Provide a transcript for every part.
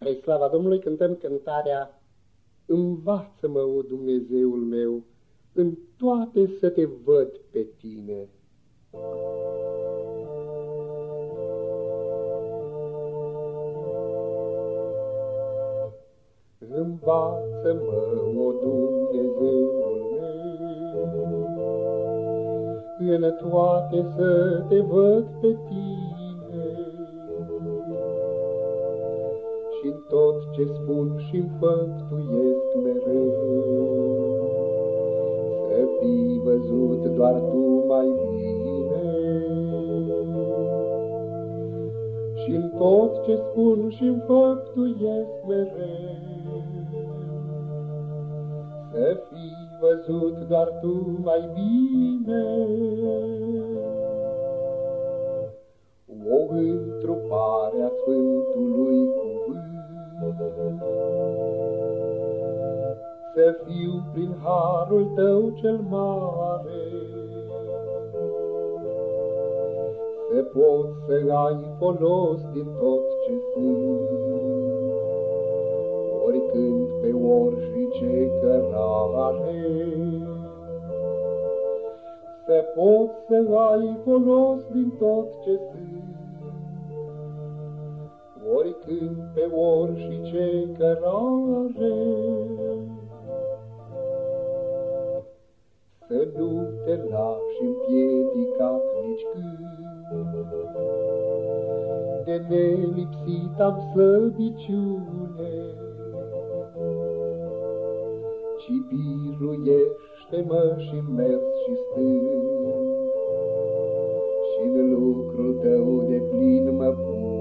Spre slava Domnului cântăm cântarea Învață-mă, o Dumnezeul meu, în toate să te văd pe tine. Învață-mă, o Dumnezeul meu, în toate să te văd pe tine. Și în tot ce spun și făptuiesc mereu. Să fii văzut doar tu mai bine. și în tot ce spun și făptuiesc mereu. Să fii văzut doar tu mai bine. Să fiu prin harul tău cel mare, Să pot să ai folos din tot ce sunt, Oricând pe și ce cărare. Să pot să ai folos din tot ce sunt, oricând pe ori și ce cărare. Să nu te lași împiedicat nici când, de nelipsit am slăbiciune, ci biruiește-mă și mers și stâng, și în lucrul tău de plin mă pune.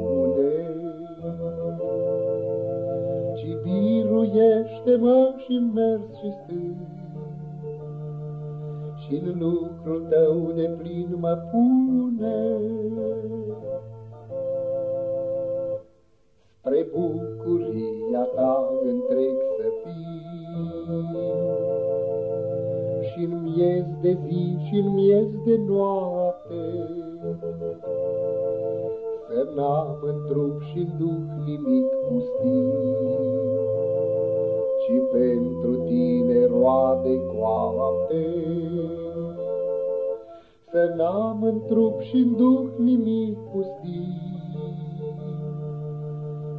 Biruiește-mă și mers și stâng, și în lucrul tău de plin mă pune. Spre bucuria ta întreg să fii, și în miez de zi și în miez de noapte, să n-am în trup și în duh nimic pustiu și pentru tine roade coapte. Să n-am în trup și în duh nimic pustiu,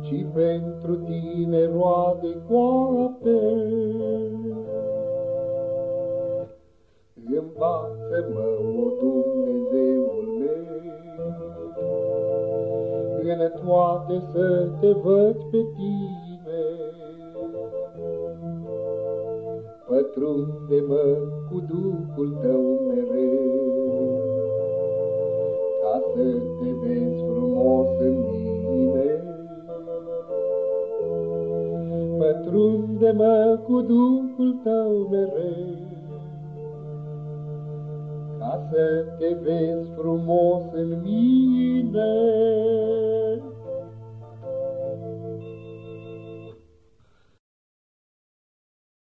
ci pentru tine roade coapte. Învață-mă, o Dumnezeul meu, în toate să te văd pe tine, Pătrunde-mă cu Duhul tău mereu, Ca să te vezi frumos în mine. Pătrunde-mă cu Duhul tău mereu, Ca să te vezi frumos în mine.